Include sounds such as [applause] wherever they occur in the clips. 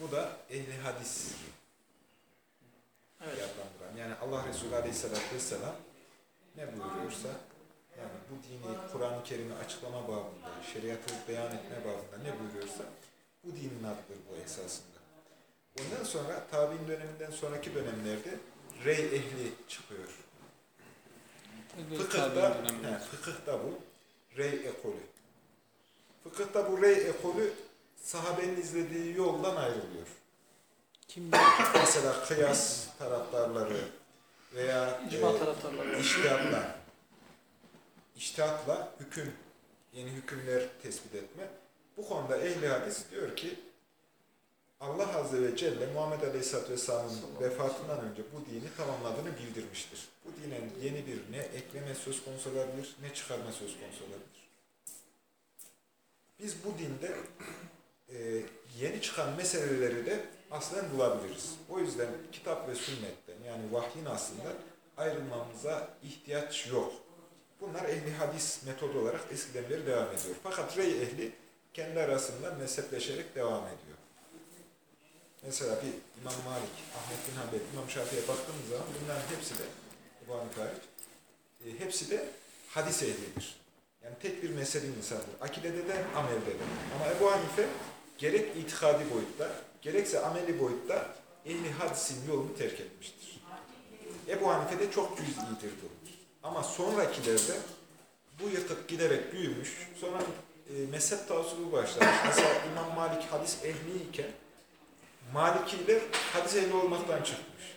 Bu da ehli hadis Evet. adlandıran. Yani Allah Resulü Aleyhisselatü Vesselam ne buyuruyorsa yani bu dini Kur'an-ı Kerim'i açıklama babında, şeriatı beyan etme babında ne buyuruyorsa bu dinin adıdır bu esasında. Ondan sonra tabi'in döneminden sonraki dönemlerde rey ehli çıkıyor. Fıkıhta, he, fıkıhta bu rey ekolü. Fıkıhta bu rey ekolü sahabenin izlediği yoldan ayrılıyor. Kim [laughs] Mesela kıyas taraftarları veya İcma e, taraftarları. iştihatla, iştihatla hüküm, yeni hükümler tespit etme. Bu konuda ehli hadis diyor ki Allah Azze ve Celle Muhammed Aleyhisselatü Vesselam'ın vefatından önce bu dini tamamladığını bildirmiştir. Bu dine yeni bir ne ekleme söz konusu olabilir ne çıkarma söz konusu olabilir. Biz bu dinde e, yeni çıkan meseleleri de aslen bulabiliriz. O yüzden kitap ve sünnetten yani vahyin aslında ayrılmamıza ihtiyaç yok. Bunlar ehli hadis metodu olarak eskiden beri devam ediyor. Fakat rey ehli kendi arasında mezhepleşerek devam ediyor. Mesela bir İmam Malik, Ahmet bin Hanbel, İmam Şafii'ye baktığımız zaman bunların hepsi de, Hanife hariç, e, hepsi de hadis ehlidir. Yani tek bir mezhebi insandır. Akidede de, amelde de. Ama Ebu Hanife gerek itikadi boyutta, gerekse ameli boyutta ehli hadisin yolunu terk etmiştir. Ebu Hanife de çok cüz'idir bu. Ama sonrakilerde bu yıkık giderek büyümüş, sonra e, mezhep taassubu başlamış. Mesela İmam Malik hadis ehli iken Malikiler hadis ehli olmaktan çıkmış.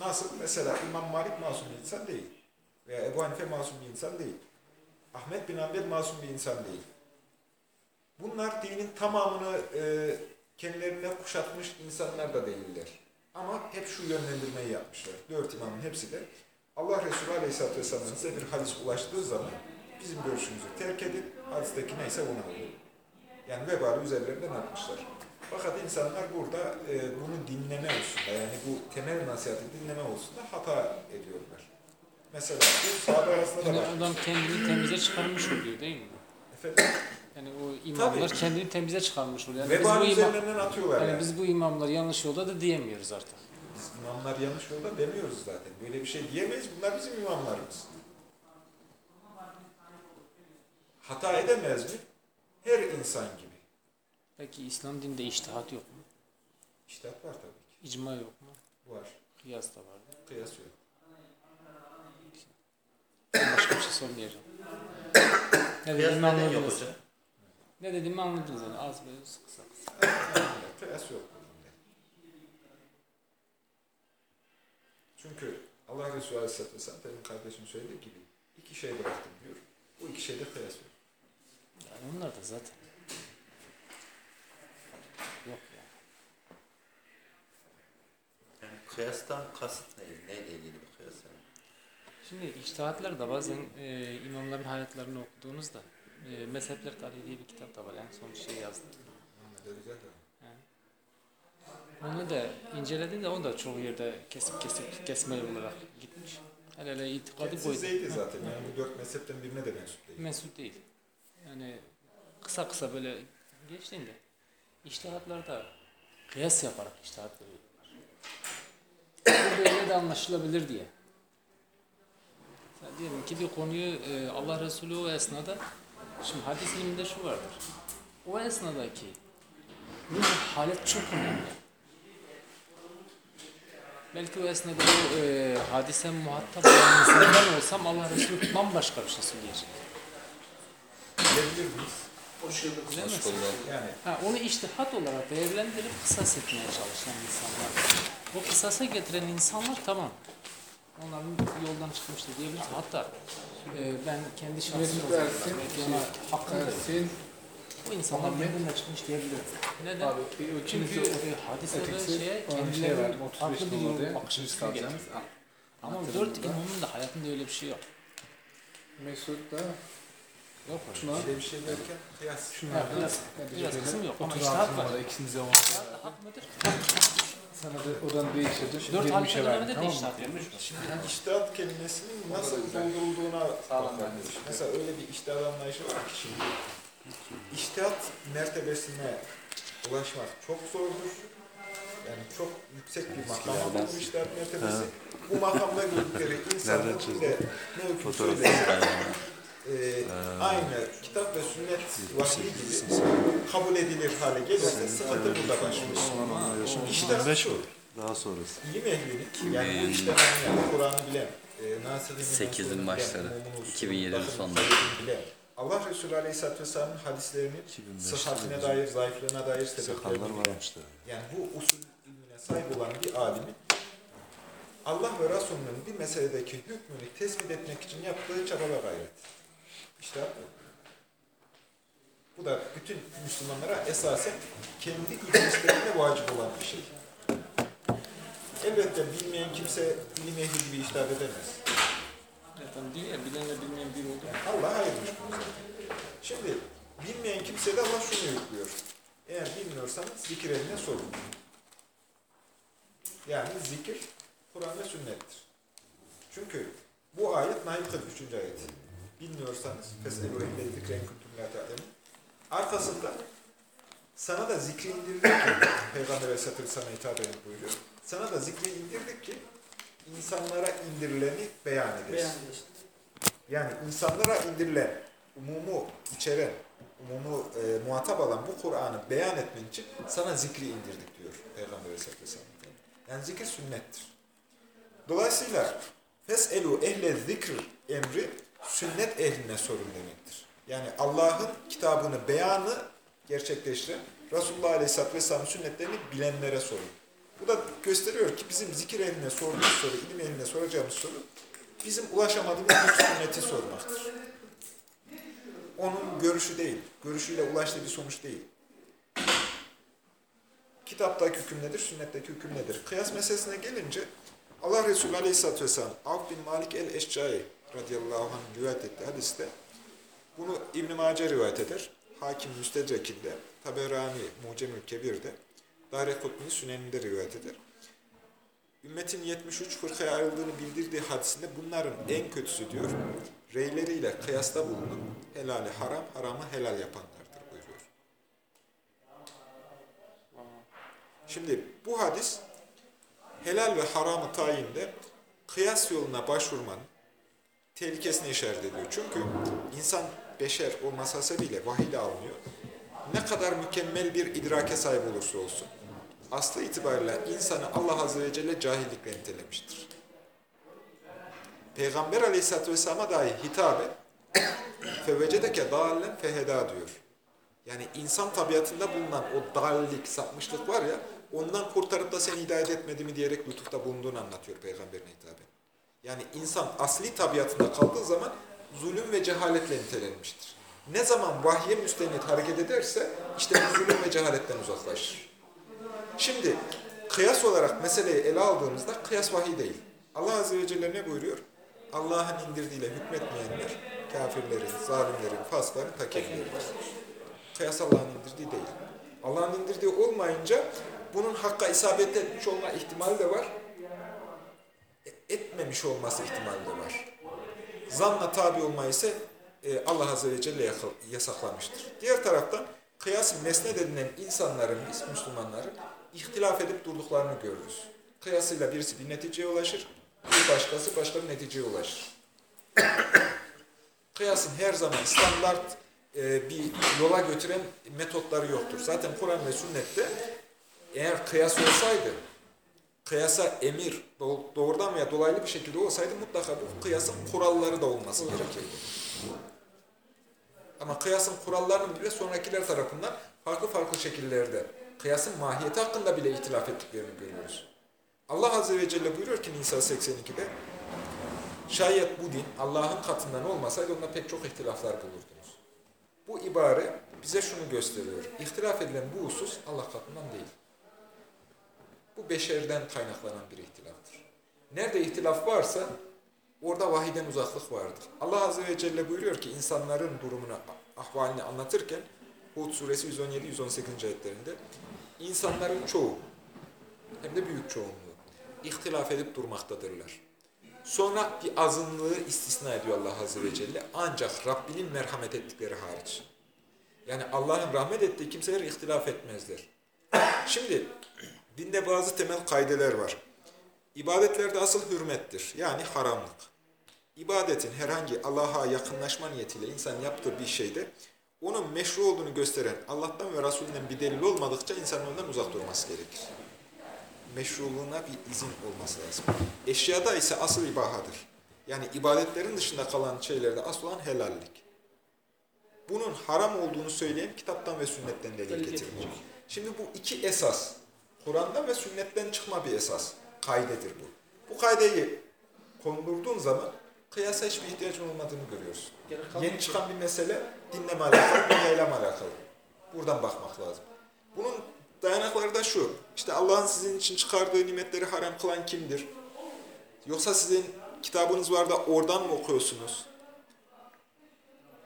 Nasıl? Mesela İmam Malik masum bir insan değil. Veya Ebu Hanife masum bir insan değil. Ahmet bin Hanbel masum bir insan değil. Bunlar dinin tamamını e, kendilerine kuşatmış insanlar da değiller. Ama hep şu yönlendirmeyi yapmışlar. Dört imamın hepsi de Allah Resulü Aleyhisselatü Vesselam'ın size bir hadis ulaştığı zaman bizim görüşümüzü terk edin, hadisteki neyse ona uyun. Yani vebali üzerlerinden atmışlar. Fakat insanlar burada e, bunu dinleme hususunda yani bu temel nasihati dinleme hususunda hata ediyorlar. Mesela bu sahabe arasında da Yani adam kendini temize çıkarmış oluyor değil mi? Efendim, Yani o imamlar Tabii. kendini temize çıkarmış oluyor. Yani biz, bu üzerlerinden atıyorlar yani yani. biz bu imamlar yanlış yolda da diyemiyoruz artık. Biz imamlar yanlış yolda demiyoruz zaten. Böyle bir şey diyemeyiz. Bunlar bizim imamlarımız. Hata edemez mi? Her insan gibi. Peki İslam dininde iştihat yok mu? İştihat var tabii ki. İcma yok mu? Var. Kıyas da var. Kıyas yok. Başka bir şey sormayacağım. Ne Kıyas neden yok hocam? Ne dediğimi anladınız yani. Az böyle kısa kısa. Kıyas yok. Çünkü Allah Resulü Aleyhisselatü Vesselam benim kardeşim söylediği gibi iki şey bıraktım diyor. Bu iki şeyde kıyas yok. Yani onlar da zaten. Yok ya. Yani kıyastan kasıt ne? Neyle ilgili bir kıyas yani? Şimdi iştihatlar da bazen e, imamların hayatlarını okuduğunuzda e, Mezhepler Tarihi diye bir kitap da var. En son şey yazdı. Onu da inceledi de o da çoğu yerde kesip kesip kesme olarak gitmiş. Hele hele itikadi Kendisi boyutu. Zeydi zaten. Yani bu dört mezhepten birine de mensup değil. Mesut değil. Yani kısa kısa böyle geçtiğinde iştihatlarda kıyas yaparak iştihat veriyorlar. Bu böyle de anlaşılabilir diye. Diyelim ki bir konuyu e, Allah Resulü o esnada şimdi hadis iliminde şu vardır. O esnadaki ruh halet çok önemli. Belki o esnada o e, hadise muhatap olan insandan olsam Allah Resulü bambaşka bir şey söyleyecek. Bilebilir miyiz? Bilemezsin. Yani Ha, onu iştihat olarak değerlendirip kısas etmeye çalışan insanlar. O kısasa getiren insanlar tamam. Onların yoldan çıkmıştır diyebiliriz. Hatta e, ben kendi şahsım olarak ona hakkım da yok. Ersin, Bu insanlar birbirine çıkmış diyebilirim. Neden? abi bir Çünkü e, ötekisi şeye şey kendileri farklı 35 bir yol bakış. Al. Ama dört imamın da hayatında öyle bir şey yok. Mesut da Yok şuna, böyle bir şey derken kıyas. biraz, biraz kısım yok ama iştihat var. ikinize on. Hak mıdır? Sana da odan değiştirdim. Dört 20'şe halife verdim, döneminde de tamam mı? iştihat yapmış. Şimdi iştihat kelimesinin nasıl doldurulduğuna bence. Mesela öyle bir iştihat anlayışı var ki şimdi. İştihat mertebesine ulaşmak çok zordur. Yani çok yüksek bir makam bu işler mertebesi. Bu makamda gördükleri [laughs] insanlar bir de ne hüküm söylerse e, aynı kitap ve sünnet vahyi gibi kabul edilir hale gelirse sıkıntı burada başlıyor. İşte şu, Daha sonrası. ilim ehlinin yani bu anlayan, Kur'an'ı bilen, e, Sekizin bilen, başları, Mumun usulü, 2007'nin Bakır'ın sonları. Allah Resulü Aleyhisselatü Vesselam'ın hadislerinin 2005'te sıhhatine dair, zayıflığına dair sebeplerini bilen, yani bu usul ilmine sahip olan bir alimin Allah ve Resulünün bir meseledeki hükmünü tespit etmek için yaptığı çaba ve gayret. İşte bu. Da bütün Müslümanlara esasen kendi ilgislerine vacip olan bir şey. Elbette bilmeyen kimse ilim ehli gibi iştahat edemez. Zaten diyor ya bilenle bilmeyen bir oldu. Allah ayırmış bunu zaten. Şimdi bilmeyen kimseye de Allah şunu yüklüyor. Eğer bilmiyorsanız zikir eline sorun. Yani zikir Kur'an ve sünnettir. Çünkü bu ayet Nail 43. ayet. Bilmiyorsanız feselu ehle zikren kuntum la ta'lemun. Arkasında sana da zikri indirdik ki [laughs] Peygamber Aleyhisselatü sana hitap edip buyuruyor. Sana da zikri indirdik ki insanlara indirileni beyan edesin. Yani insanlara indirilen, umumu içeren, umumu e, muhatap alan bu Kur'an'ı beyan etmen için sana zikri indirdik diyor Peygamber Aleyhisselatü Vesselam. Yani zikir sünnettir. Dolayısıyla feselu ehle zikr emri sünnet ehline sorun demektir. Yani Allah'ın kitabını, beyanı gerçekleştiren Resulullah Aleyhisselatü Vesselam'ın sünnetlerini bilenlere sorun. Bu da gösteriyor ki bizim zikir ehline sorduğumuz soru, ilim ehline soracağımız soru bizim ulaşamadığımız bir sünneti sormaktır. Onun görüşü değil, görüşüyle ulaştığı bir sonuç değil. Kitaptaki hüküm nedir, sünnetteki hüküm nedir? Kıyas meselesine gelince Allah Resulü Aleyhisselatü Vesselam Avf bin Malik el-Eşcai radıyallahu anh rivayet etti hadiste. Bunu İbn-i Mace rivayet eder. Hakim Müstedrek'inde, Taberani Mucemül Kebir'de, Darekutni Sünen'inde rivayet eder. Ümmetin 73 fırkaya ayrıldığını bildirdiği hadisinde bunların en kötüsü diyor, reyleriyle kıyasta bulunup helali haram, haramı helal yapanlardır buyuruyor. Şimdi bu hadis helal ve haramı tayinde kıyas yoluna başvurmanın tehlikesine işaret ediyor. Çünkü insan beşer olması hasebiyle vahiyle alınıyor. Ne kadar mükemmel bir idrake sahip olursa olsun, aslı itibariyle insanı Allah Azze ve Celle cahillikle nitelemiştir. Peygamber Aleyhisselatü Vesselam'a dahi hitaben [coughs] fevecedeke dâllen fehedâ diyor. Yani insan tabiatında bulunan o dallik, sapmışlık var ya, ondan kurtarıp da seni hidayet etmedi mi diyerek lütufta bulunduğunu anlatıyor peygamberine hitaben. Yani insan asli tabiatında kaldığı zaman zulüm ve cehaletle nitelenmiştir. Ne zaman vahye müstenit hareket ederse işte zulüm ve cehaletten uzaklaşır. Şimdi kıyas olarak meseleyi ele aldığımızda kıyas vahiy değil. Allah Azze ve Celle ne buyuruyor? Allah'ın indirdiğiyle hükmetmeyenler, kafirlerin, zalimlerin, fasların ta kendileridir. Kıyas Allah'ın indirdiği değil. Allah'ın indirdiği olmayınca bunun hakka isabet etmiş olma ihtimali de var. Etmemiş olması ihtimali de var. Zanna tabi olmayı ise e, Allah Azze ve Celle yasaklamıştır. Diğer taraftan kıyas mesnet edilen insanların, biz Müslümanların ihtilaf edip durduklarını görürüz. Kıyasıyla birisi bir neticeye ulaşır, bir başkası başka bir neticeye ulaşır. [coughs] Kıyasın her zaman standart e, bir yola götüren metotları yoktur. Zaten Kur'an ve sünnette eğer kıyas olsaydı, kıyasa emir doğ- doğrudan veya dolaylı bir şekilde olsaydı mutlaka bu kıyasın kuralları da olması gerekirdi. Ama kıyasın kurallarının bile sonrakiler tarafından farklı farklı şekillerde kıyasın mahiyeti hakkında bile ihtilaf ettiklerini görüyoruz. Allah Azze ve Celle buyuruyor ki Nisa 82'de şayet bu din Allah'ın katından olmasaydı onda pek çok ihtilaflar bulurdunuz. Bu ibare bize şunu gösteriyor. İhtilaf edilen bu husus Allah katından değil. Bu beşerden kaynaklanan bir ihtilaftır. Nerede ihtilaf varsa orada vahiden uzaklık vardır. Allah Azze ve Celle buyuruyor ki insanların durumunu, ahvalini anlatırken Hud suresi 117-118. ayetlerinde insanların çoğu hem de büyük çoğunluğu ihtilaf edip durmaktadırlar. Sonra bir azınlığı istisna ediyor Allah Azze ve Celle. Ancak Rabbinin merhamet ettikleri hariç. Yani Allah'ın rahmet ettiği kimseler ihtilaf etmezler. Şimdi Dinde bazı temel kaideler var. İbadetlerde asıl hürmettir. Yani haramlık. İbadetin herhangi Allah'a yakınlaşma niyetiyle insan yaptığı bir şeyde onun meşru olduğunu gösteren Allah'tan ve Resulünden bir delil olmadıkça insan ondan uzak durması gerekir. Meşruluğuna bir izin olması lazım. Eşyada ise asıl ibahadır. Yani ibadetlerin dışında kalan şeylerde asıl olan helallik. Bunun haram olduğunu söyleyen kitaptan ve sünnetten delil getirilir. Şimdi bu iki esas, Kur'an'dan ve sünnetten çıkma bir esas, kaidedir bu. Bu kaideyi kondurduğun zaman kıyasa hiçbir ihtiyacın olmadığını görüyorsun. Yeni çıkan bir mesele dinleme alakalı, dünyayla alakalı? Buradan bakmak lazım. Bunun dayanakları da şu, işte Allah'ın sizin için çıkardığı nimetleri haram kılan kimdir? Yoksa sizin kitabınız var da oradan mı okuyorsunuz?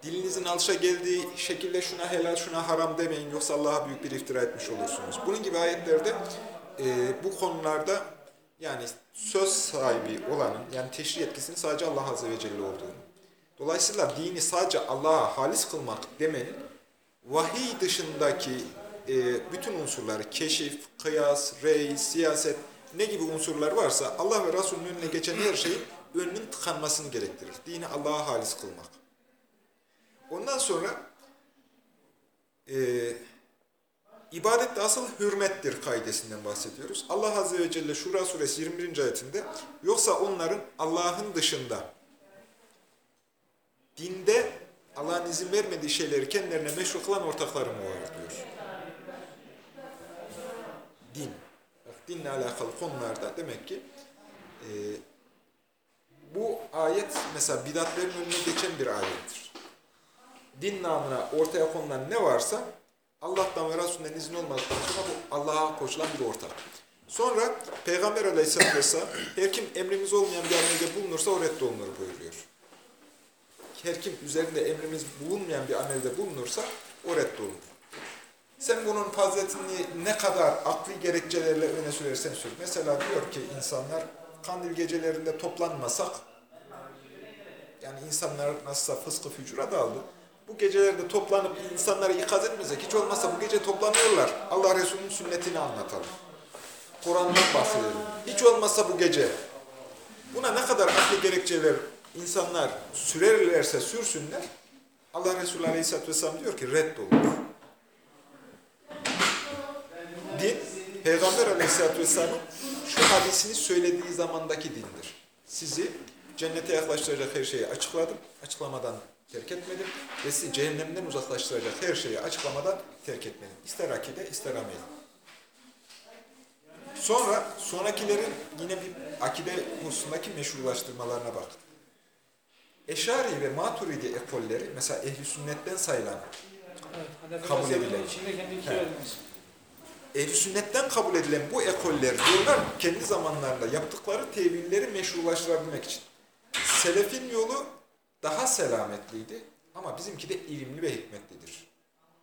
Dilinizin alışa geldiği şekilde şuna helal, şuna haram demeyin yoksa Allah'a büyük bir iftira etmiş olursunuz. Bunun gibi ayetlerde e, bu konularda yani söz sahibi olanın yani teşri yetkisinin sadece Allah Azze ve Celle olduğunu. Dolayısıyla dini sadece Allah'a halis kılmak demenin vahiy dışındaki e, bütün unsurları, keşif, kıyas, rey, siyaset ne gibi unsurlar varsa Allah ve Resulünün önüne geçen her şeyin önünün tıkanmasını gerektirir. Dini Allah'a halis kılmak. Ondan sonra e, ibadette asıl hürmettir kaidesinden bahsediyoruz. Allah Azze ve Celle Şura suresi 21. ayetinde yoksa onların Allah'ın dışında dinde Allah'ın izin vermediği şeyleri kendilerine meşru kılan ortakları mı var diyor. Din. Bak, dinle alakalı konularda demek ki e, bu ayet mesela bidatlerin önüne geçen bir ayettir. Din namına ortaya konulan ne varsa Allah'tan ve Resulünden izin olmadıktan sonra bu Allah'a koşulan bir ortak. Sonra Peygamber aleyhisselatü vesselam her kim emrimiz olmayan bir amelde bulunursa o reddolunur buyuruyor. Her kim üzerinde emrimiz bulunmayan bir amelde bulunursa o reddolunur. Sen bunun faziletini ne kadar akli gerekçelerle öne sürersen sür. Mesela diyor ki insanlar kandil gecelerinde toplanmasak yani insanlar nasılsa fıskı fücura daldı. Bu gecelerde toplanıp insanları ikaz etmesek hiç olmazsa bu gece toplanıyorlar. Allah Resulü'nün sünnetini anlatalım. Kur'an'dan bahsedelim. Hiç olmazsa bu gece. Buna ne kadar akli gerekçeler insanlar sürerlerse sürsünler. Allah Resulü Aleyhisselatü Vesselam diyor ki reddolur. Din, Peygamber Aleyhisselatü Vesselam'ın şu hadisini söylediği zamandaki dindir. Sizi cennete yaklaştıracak her şeyi açıkladım. Açıklamadan terk etmedim. Ve sizi cehennemden uzaklaştıracak her şeyi açıklamadan terk etmedim. İster akide, ister amel. Sonra sonrakilerin yine bir akide hususundaki meşrulaştırmalarına bak. Eşari ve Maturidi ekolleri mesela ehli sünnetten sayılan kabul edilen. Evet. Ehl-i sünnetten kabul edilen bu ekoller diyorlar kendi zamanlarında yaptıkları tevilleri meşrulaştırabilmek için. Selefin yolu daha selametliydi ama bizimki de ilimli ve hikmetlidir.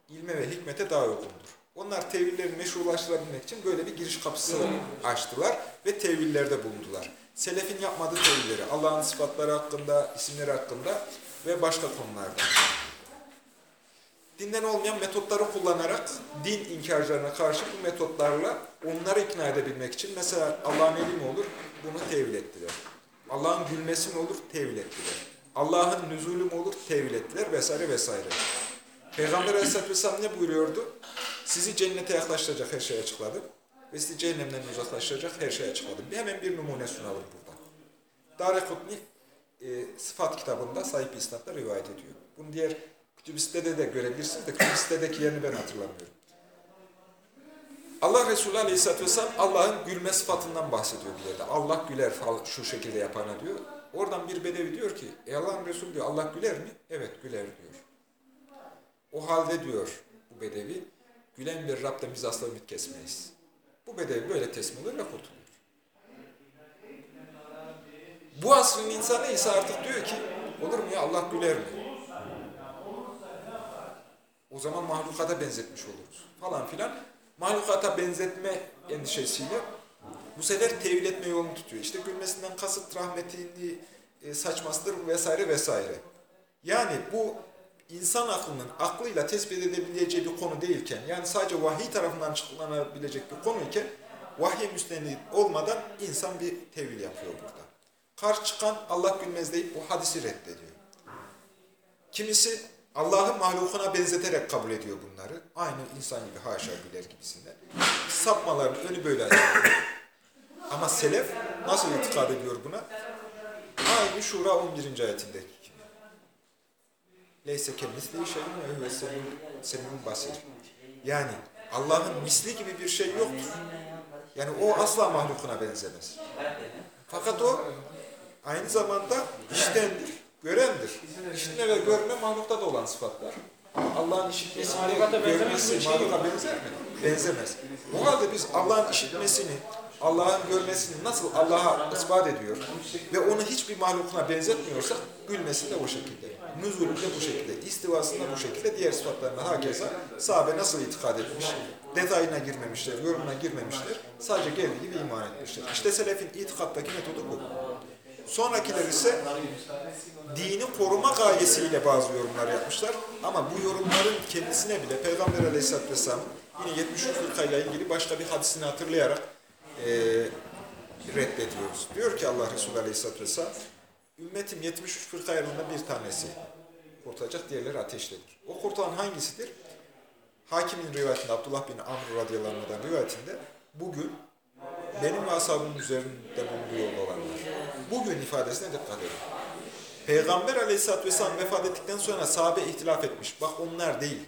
İlme ve hikmete daha uygundur. Onlar tevilleri meşrulaştırabilmek için böyle bir giriş kapısı açtılar ve tevillerde bulundular. Selefin yapmadığı tevilleri Allah'ın sıfatları hakkında, isimleri hakkında ve başka konularda dinden olmayan metotları kullanarak din inkarcılarına karşı bu metotlarla onları ikna edebilmek için mesela Allah'ın eli mi olur? Bunu tevil ettiler. Allah'ın gülmesi mi olur? Tevil ettiler. Allah'ın nüzulü mü olur? Tevil ettiler vesaire vesaire. Peygamber Aleyhisselatü Vesselam ne buyuruyordu? Sizi cennete yaklaştıracak her şeyi açıkladım. Ve sizi cehennemden uzaklaştıracak her şeyi açıkladım. Hemen bir numune sunalım burada. Darekutni e, sıfat kitabında sahip isnatla rivayet ediyor. Bunu diğer kütüb-i sitede de görebilirsiniz de sitedeki yerini ben hatırlamıyorum. Allah Resulü Aleyhisselatü Vesselam Allah'ın gülme sıfatından bahsediyor bir yerde. Allah güler falan şu şekilde yapana diyor. Oradan bir bedevi diyor ki, e Allah'ın Resulü diyor Allah güler mi? Evet güler diyor. O halde diyor bu bedevi, gülen bir Rab'den biz asla ümit kesmeyiz. Bu bedevi böyle teslim olur ve kurtuluyor. Bu asrın insanı ise artık diyor ki, olur mu ya Allah güler mi? O zaman mahlukata benzetmiş oluruz falan filan. Mahlukata benzetme endişesiyle bu sefer tevil etme yolunu tutuyor. İşte gülmesinden kasıt rahmetini e, saçmasıdır vesaire vesaire. Yani bu insan aklının aklıyla tespit edebileceği bir konu değilken, yani sadece vahiy tarafından açıklanabilecek bir konu iken vahye müstenid olmadan insan bir tevil yapıyor burada. Karşı çıkan Allah bilmez deyip bu hadisi reddediyor. Kimisi Allah'ı mahlukuna benzeterek kabul ediyor bunları. Aynı insan gibi haşa bilir gibisinden. Sapmaların önü böyle açılıyor. Ama selef nasıl itikad ediyor buna? Aynı Şura 11. ayetindeki gibi. Leyse kemisliği şeyin ve huve semin basir. Yani Allah'ın misli gibi bir şey yoktur. Yani o asla mahlukuna benzemez. Fakat o aynı zamanda iştendir, görendir. İşitme ve görme mahlukta da olan sıfatlar. Allah'ın benzemez görmesi şey mahluka benzer mi? Benzemez. O halde biz Allah'ın işitmesini, Allah'ın görmesini nasıl Allah'a ispat ediyor ve onu hiçbir mahlukuna benzetmiyorsak gülmesi de o şekilde. Nüzulü de bu şekilde. istivasında bu şekilde. Diğer sıfatlarına hakeza sahabe nasıl itikad etmiş? Detayına girmemişler, yorumuna girmemişler. Sadece geldiği gibi iman etmişler. İşte selefin itikattaki metodu bu. Sonrakiler ise dini koruma gayesiyle bazı yorumlar yapmışlar. Ama bu yorumların kendisine bile Peygamber Aleyhisselatü Vesselam yine 73 fırkayla ilgili başka bir hadisini hatırlayarak e, reddediyoruz. Diyor ki Allah Resulü Aleyhisselatü Vesselam, ümmetim 73 fırka ayrılığında bir tanesi kurtulacak, diğerleri ateştedir. O kurtulan hangisidir? Hakimin rivayetinde, Abdullah bin Amr radıyallahu rivayetinde bugün benim ve ashabımın üzerinde bulunduğu yolda olanlar. Bugün ifadesine dikkat edin. Peygamber aleyhissalatü vesselam vefat ettikten sonra sahabe ihtilaf etmiş. Bak onlar değil.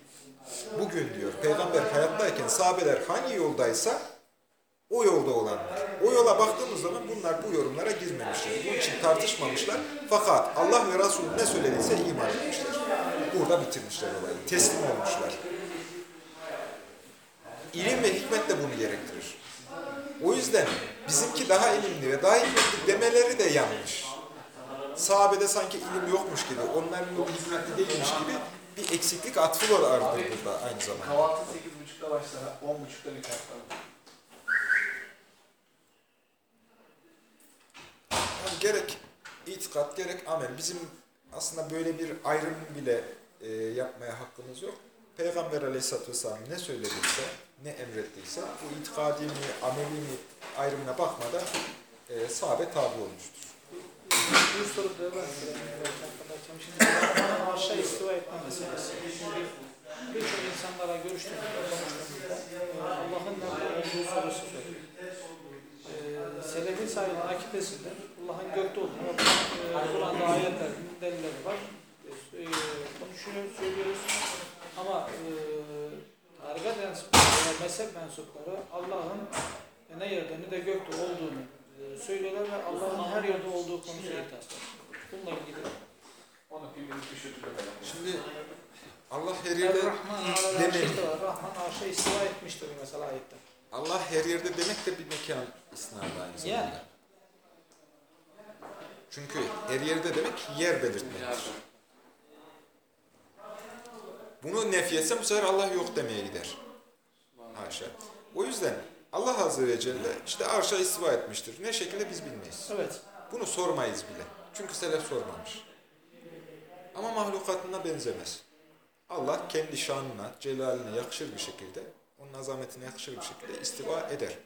Bugün diyor peygamber hayattayken sahabeler hangi yoldaysa o yolda olanlar. O yola baktığımız zaman bunlar bu yorumlara girmemişler. Bunun için tartışmamışlar. Fakat Allah ve Resulü ne söylediyse iman etmişler. Burada bitirmişler olayı. Teslim olmuşlar. İlim ve hikmet de bunu gerektirir. O yüzden bizimki daha ilimli ve daha hikmetli demeleri de yanlış. Sahabede sanki ilim yokmuş gibi, onların yolu hikmetli değilmiş gibi bir eksiklik atfı var vardır burada aynı zamanda. Kahvaltı 8.30'da başlar, 10.30'da biter falan. Yani gerek itikat, gerek amel. Bizim aslında böyle bir ayrım bile e, yapmaya hakkımız yok. Peygamber aleyhissalatü vesselam ne söylediyse, ne emrettiyse bu itikadi mi, ameli mi ayrımına bakmadan e, sahabe tabi olmuştur. Bir soru da var. İstiva etme meselesi. Birçok insanlara görüştüğümüzde, konuştuğumuzda e, Allah'ın nerede olduğu sorusu soruluyor. Ee, Selefin sahibinin akidesinde Allah'ın gökte olduğunu, e, Kur'an'da ayetlerin delilleri var. E, konuşuyoruz, söylüyoruz. Ama e, tarikat mensupları veya mezhep mensupları Allah'ın ne yerde ne de gökte olduğunu e, söylüyorlar ve Allah'ın her yerde olduğu konusunda iddiaslar. Bununla ilgili. Şimdi Allah her yerde var. Rahman arşa istiva etmiştir mesela ayette. Allah her yerde demek de bir mekan isnadı aynı zamanda. Yani. Çünkü her yerde demek yer belirtmektir. Bunu nefyetse bu sefer Allah yok demeye gider. Haşa. O yüzden Allah Azze ve Celle işte arşa istiva etmiştir. Ne şekilde biz bilmeyiz. Evet. Bunu sormayız bile. Çünkü selef sormamış. Ama mahlukatına benzemez. Allah kendi şanına, celaline yakışır bir şekilde, onun azametine yakışır bir şekilde istiva eder.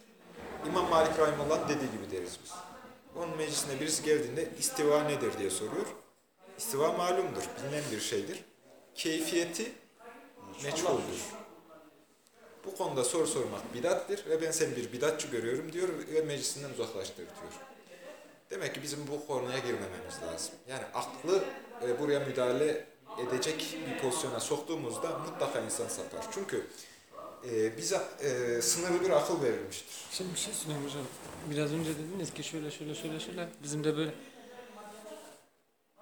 İmam Malik Rahimullah dediği gibi deriz biz. Onun meclisine birisi geldiğinde istiva nedir diye soruyor. İstiva malumdur, bilinen bir şeydir. Keyfiyeti meçhuldür. Bu konuda soru sormak bidattir ve ben seni bir bidatçı görüyorum diyor ve meclisinden uzaklaştır diyor. Demek ki bizim bu konuya girmememiz lazım. Yani aklı e, buraya müdahale edecek bir pozisyona soktuğumuzda mutlaka insan sapar. Çünkü e, bize e, sınırlı bir akıl verilmiştir. Şimdi bir şey söyleyeyim hocam. Biraz önce dediniz ki şöyle şöyle şöyle şöyle. Bizim de böyle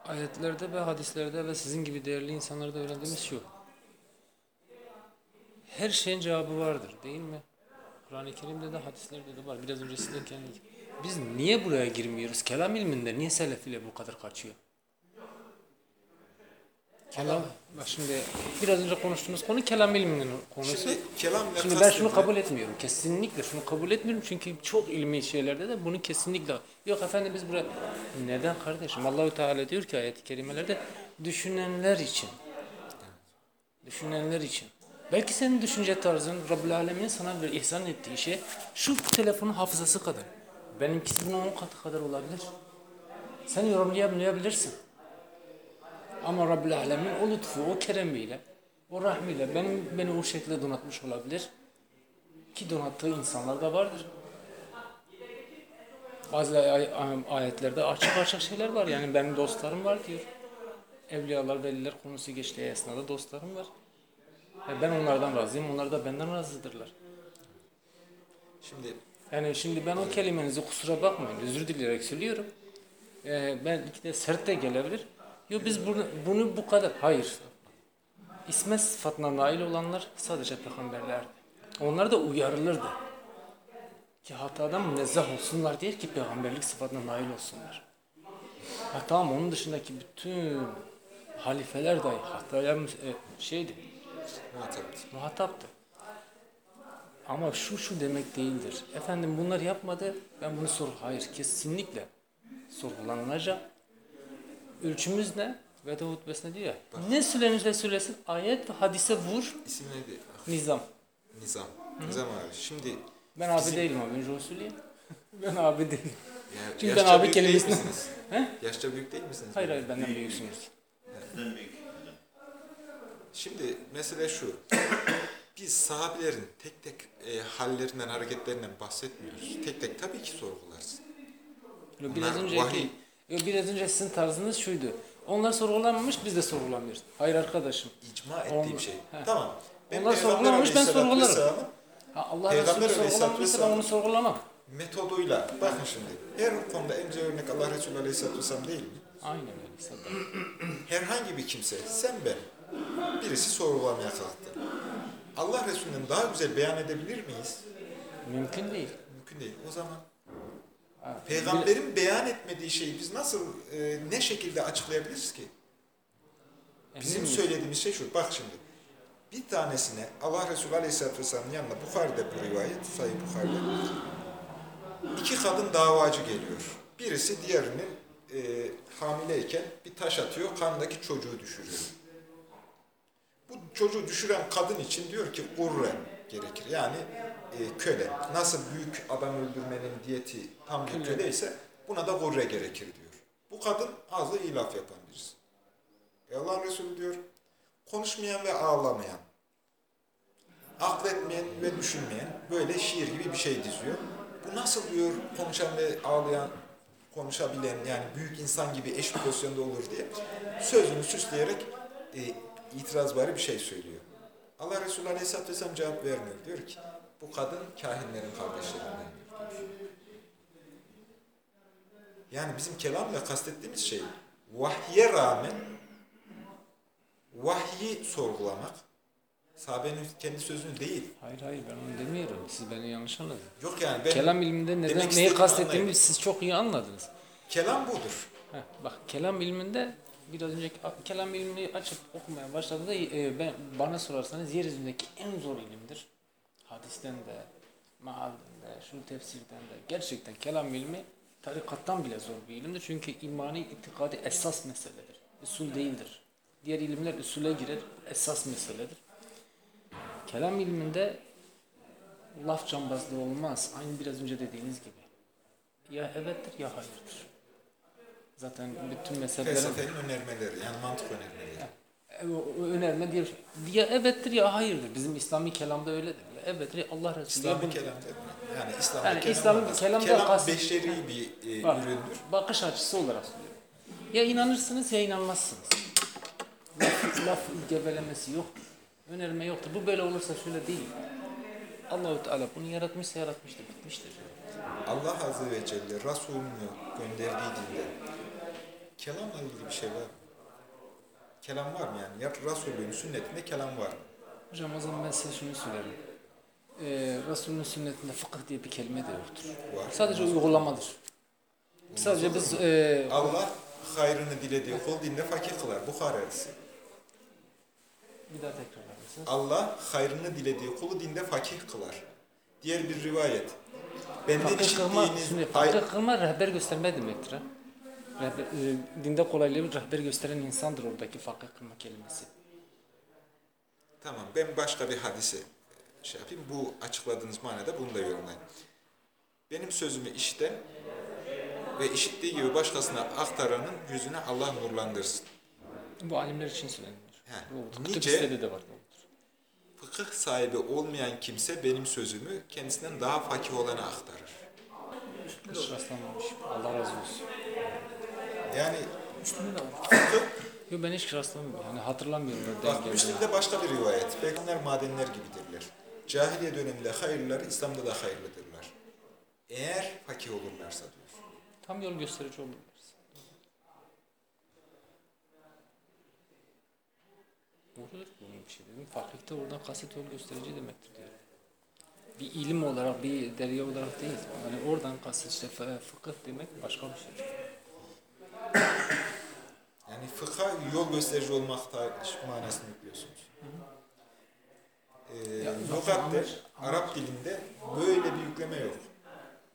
ayetlerde ve hadislerde ve sizin gibi değerli insanlarda öğrendiğimiz şu. Her şeyin cevabı vardır değil mi? Kur'an-ı Kerim'de de hadislerde de var. Biraz önce sizden kendi. Biz niye buraya girmiyoruz? Kelam ilminde niye selef ile bu kadar kaçıyor? Kelam, bak şimdi biraz önce konuştuğumuz konu kelam ilminin konusu. Şimdi kelam Şimdi ben şunu kabul etmiyorum. Kesinlikle şunu kabul etmiyorum. Çünkü çok ilmi şeylerde de bunu kesinlikle yok efendim biz buraya neden kardeşim? Allahu Teala diyor ki ayet-i kerimelerde düşünenler için. Düşünenler için. Belki senin düşünce tarzın Rabbül Alemin'in sana bir ihsan ettiği şey şu telefonun hafızası kadar. Benimkisi bunun 10 katı kadar olabilir. Sen yorumlayamayabilirsin. Ama Rabbül Alemin o lütfu, o keremiyle, o rahmiyle benim, beni o şekilde donatmış olabilir. Ki donattığı insanlar da vardır. Bazı ay- ay- ayetlerde açık açık şeyler var. Yani benim dostlarım var diyor. Evliyalar, veliler konusu geçtiği esnada dostlarım var. E ben onlardan razıyım, onlar da benden razıdırlar. Şimdi Yani şimdi ben o kelimenizi kusura bakmayın, özür dileyerek söylüyorum. Ee, ben iki de sert de gelebilir. Yok biz bunu, bunu bu kadar, hayır. İsme sıfatına nail olanlar sadece peygamberlerdi. Onlar da uyarılırdı. Ki hatadan münezzeh olsunlar diye ki peygamberlik sıfatına nail olsunlar. Ha tamam onun dışındaki bütün halifeler dahi hataya e, şeydi, muhataptı. muhataptı. Ama şu şu demek değildir. Efendim bunlar yapmadı. Ben bunu sor. Hayır kesinlikle sorgulanılacak. Ölçümüz ne? Veda hutbesinde diyor ya. Ne söylenirse söylesin ayet ve hadise vur İsim neydi? nizam. Nizam. Nizam abi. Şimdi Ben abi Bizim- değilim abi. Önce onu söyleyeyim. [laughs] ben abi değilim. yani Çünkü ben abi büyük değil kelimesini-? He? Yaşça büyük değil misiniz? Hayır hayır benden büyüksünüz. Bizden büyük. Şimdi mesele şu. Biz sahabelerin tek tek e, hallerinden, hareketlerinden bahsetmiyoruz. Tek tek tabii ki sorgularsın. Biraz önceki, vahiy. Biraz önce sizin tarzınız şuydu. Onlar sorgulanmamış biz de sorgulamıyoruz. Hayır arkadaşım. İcma ettiğim Onlar- şey. He. Tamam. Ben Onlar Peygamber sorgulamamış, ben sorgularım. Ha, Allah Resulü sorgulamışsa ben onu sorgulamam. metoduyla bakın şimdi her konuda en güzel örnek Allah Resulü Aleyhisselatü Vesselam değil mi? Aynen öyle. Herhangi bir kimse, sen ben, birisi sorgulamaya kalktı. Allah Resulü'nden daha güzel beyan edebilir miyiz? Mümkün değil. Mümkün değil. O zaman Ha, peygamberin beyan etmediği şeyi biz nasıl, e, ne şekilde açıklayabiliriz ki? Bizim söylediğimiz şey şu, bak şimdi. Bir tanesine Allah Resulü Aleyhisselatü Vesselam'ın yanına Bukhari'de bu rivayet, Sahih Bukhari'de. iki kadın davacı geliyor. Birisi diğerinin e, hamileyken bir taş atıyor, karnındaki çocuğu düşürüyor. Bu çocuğu düşüren kadın için diyor ki urre gerekir. Yani e, köle. Nasıl büyük adam öldürmenin diyeti tam bir Köle. ise buna da urre gerekir diyor. Bu kadın ağzı iyi laf yapan birisi. E Allah Resulü diyor, konuşmayan ve ağlamayan, akletmeyen ve düşünmeyen böyle şiir gibi bir şey diziyor. Bu nasıl diyor konuşan ve ağlayan, konuşabilen yani büyük insan gibi eş pozisyonda olur diye sözünü süsleyerek e, itiraz bari bir şey söylüyor. Allah Resulü Aleyhisselatü Vesselam cevap vermiyor. Diyor ki bu kadın kahinlerin kardeşlerinden. Yani bizim kelamla kastettiğimiz şey vahye rağmen vahyi sorgulamak sahabenin kendi sözünü değil. Hayır hayır ben onu demiyorum. Siz beni yanlış anladınız. Yok yani ben kelam ilminde neden neyi kastettiğimi siz çok iyi anladınız. kelam budur. Heh, bak kelam ilminde biraz önceki kelam ilmini açıp okumaya başladığında e, ben bana sorarsanız yeryüzündeki en zor ilimdir. Hadisten de, mealden de, şu tefsirden de. Gerçekten kelam ilmi tarikattan bile zor bir ilimdir. Çünkü imani itikadi esas meseledir. Usul değildir. Diğer ilimler usule girer, esas meseledir. Kelam ilminde laf cambazlığı olmaz. Aynı biraz önce dediğiniz gibi. Ya evettir ya hayırdır. Zaten bütün mezheplerin Felsefenin önermeleri yani mantık önermeleri. E, o- o önerme diye. Ya evettir ya hayırdır. Bizim İslami kelamda öyledir. Ya evettir ya Allah Resulü. Bunu- kelam? Yani İslami Yani kelam olmaz. kelamda kelam kast- beşeri bir e, Bak, üründür. bakış açısı olarak söylüyorum. Ya inanırsınız ya inanmazsınız. Laf, laf gevelemesi yoktur. Önerme yoktur. Bu böyle olursa şöyle değil. Allahu Teala bunu yaratmışsa yaratmıştır, bitmiştir. Allah Azze ve Celle Resulünü gönderdiği dinde kelamla ilgili bir şey var mı? Kelam var mı yani? Ya Resulünün sünnetinde kelam var mı? Hocam o zaman ben size şunu söylerim. Ee, Resulünün sünnetinde fıkıh diye bir kelime de yoktur. Var. Sadece uygulamadır. Sadece biz e, Allah hayrını dilediği kul dinde fakir kılar. Bukhari hadisi. bir daha tekrar edersiniz. Allah hayrını dilediği kulu dinde fakih kılar. Diğer bir rivayet. Benden Fakir kılma, şimdi fakir kılma rehber gösterme demektir. Ha? Rehber, e, dinde kolaylığı rehber gösteren insandır oradaki fakir kılma kelimesi. Tamam ben başka bir hadise şey yapayım. Bu açıkladığınız manada bunu da yorumlayın. Benim sözümü işiten ve işittiği gibi başkasına aktaranın yüzüne Allah nurlandırsın. Bu alimler için söyleniyor. He. Nice de var. fıkıh sahibi olmayan kimse benim sözümü kendisinden daha fakih olana aktarır. Hiç rastlanmamış. Allah razı olsun. Yani Müslüm'de de var. fıkıh Yok ben hiç rastlamıyorum. Yani hatırlamıyorum. Bak. Müslim'de başka bir rivayet. Peygamber madenler gibidirler. Cahiliye döneminde hayırlılar, İslam'da da hayırlıdırlar. Eğer fakih olurlarsa diyor. Tam yol gösterici olurlar. Olur. Bunun bir şey dedim. Fakih de oradan kasıt yol gösterici demektir diyor. Bir ilim olarak, bir derya olarak değil. Yani oradan kasıt işte fı- fıkıh demek başka bir şey. Yani fıkha yol gösterici olmakta manasını yüklüyorsunuz. Ee, Lugatte, amaç- Arap dilinde böyle bir yükleme yok.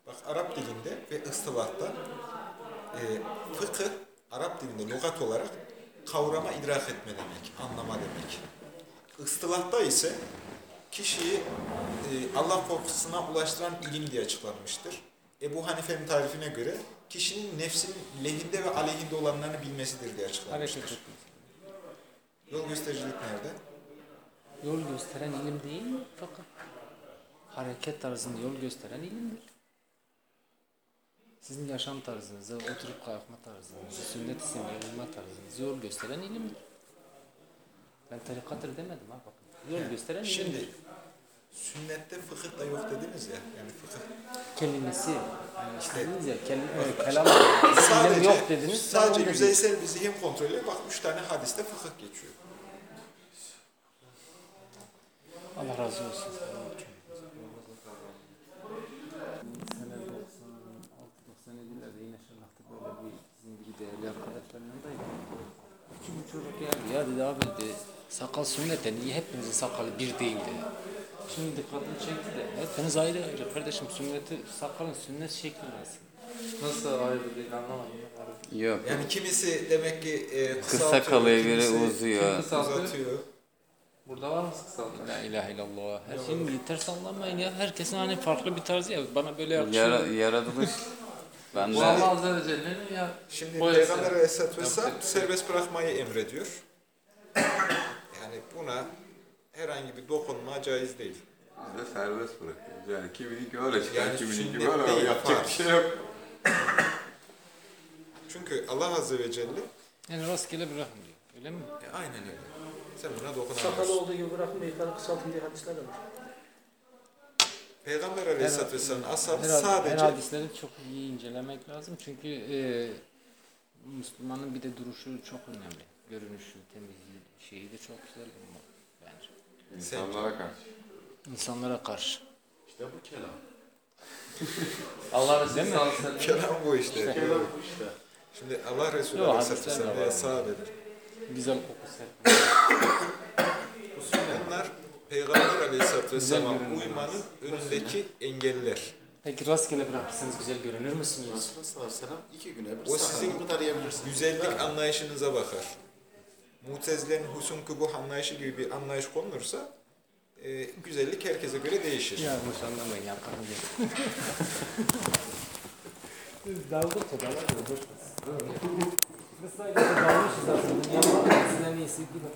Bak Arap dilinde ve ıstılahta e, fıkıh Arap dilinde lugat olarak kavrama, idrak etme demek, anlama demek. Istılahta ise kişiyi e, Allah korkusuna ulaştıran ilim diye açıklanmıştır. Ebu Hanife'nin tarifine göre kişinin nefsinin lehinde ve aleyhinde olanlarını bilmesidir diye açıklanmıştır. Yol göstericilik nerede? Yol gösteren ilim değil mi? Fakat hareket tarzında yol gösteren ilimdir. Sizin yaşam tarzınızı, oturup kalkma tarzınızı, sünnet-i seniyye uyma tarzınızı yol gösteren ilimdir. Ben tarikattır demedim ha bakın. Yol gösteren ilimdir. Şimdi sünnette fıkıh da yok dediniz ya. Yani fıkıh kelimesi yani işte İşte- dediniz ya kelim, kelam ilim sadece yok dediniz. sadece yüzeysel bir zihin kontrolü bak üç tane hadiste fıkıh geçiyor. Allah razı olsun. Sene 96-97'lerde yine Şırnak'ta böyle bir bizim gibi değerli arkadaşların yanındaydım. Çocuk geldi ya dedi abi dedi sakal sünnete niye hepimizin sakalı bir değil dedi. Şimdi dikkatini çekti de hepiniz ayrı ayrı kardeşim sünneti sakalın sünnet şekli nasıl? Nasıl ayrı değil anlamadım. Yok. Yani kimisi demek ki e, Kısa kısaltıyor, kalıyor göre kimisi uzuyor. uzatıyor. Burada var mı kısaltma? La ilahe illallah. Her şeyin ters anlamayın ya. Herkesin hani farklı bir tarzı ya. Bana böyle yakışıyor. Yara, yaratılış. [laughs] Ben Bu de Allah Azze ve Celle'nin ya Şimdi Bu Peygamber. Aleyhisselatü Vesselam serbest bırakmayı emrediyor. Yani buna herhangi bir dokunma caiz değil. Biz de serbest bırakıyoruz. Yani kimininki öyle çıkar, Yani kimininki böyle değil, yapacak bir şey yok. Çünkü Allah Azze ve Celle Yani rastgele bırakın diyor. Öyle mi? e, aynen öyle. Sen buna Sakalı dokunamazsın. olduğu gibi bırakın da yukarı kısaltın diye hadisler de var. Peygamber Aleyhisselatü Vesselam ashabı Her, her sadece hadisleri çok iyi incelemek lazım. Çünkü e, Müslümanın bir de duruşu çok önemli. Görünüşü, temizliği, şeyi de çok güzel bence. İnsanlara karşı. İnsanlara karşı. İşte bu kelam. [laughs] Allah Resulü kelam bu işte. Kelam bu işte. Şimdi Allah Resulü Aleyhisselatü hadisler de Güzel kokusu. bunlar Peygamber Aleyhisselatü Vesselam'a uymanın önündeki engeller. Peki rastgele bırakırsanız güzel görünür müsünüz? Resulullah sallallahu aleyhi ve sellem iki güne bir O sakalını sizin tarayabilirsin. Güzellik anlayışınıza bakar. Mutezilerin husun kubuh anlayışı gibi bir anlayış konulursa e, güzellik herkese göre değişir. Yanlış anlamayın yaparım diye. Biz daldık da Kısa bir dalmış zaten. Dünyanın kendisine neyse gibi.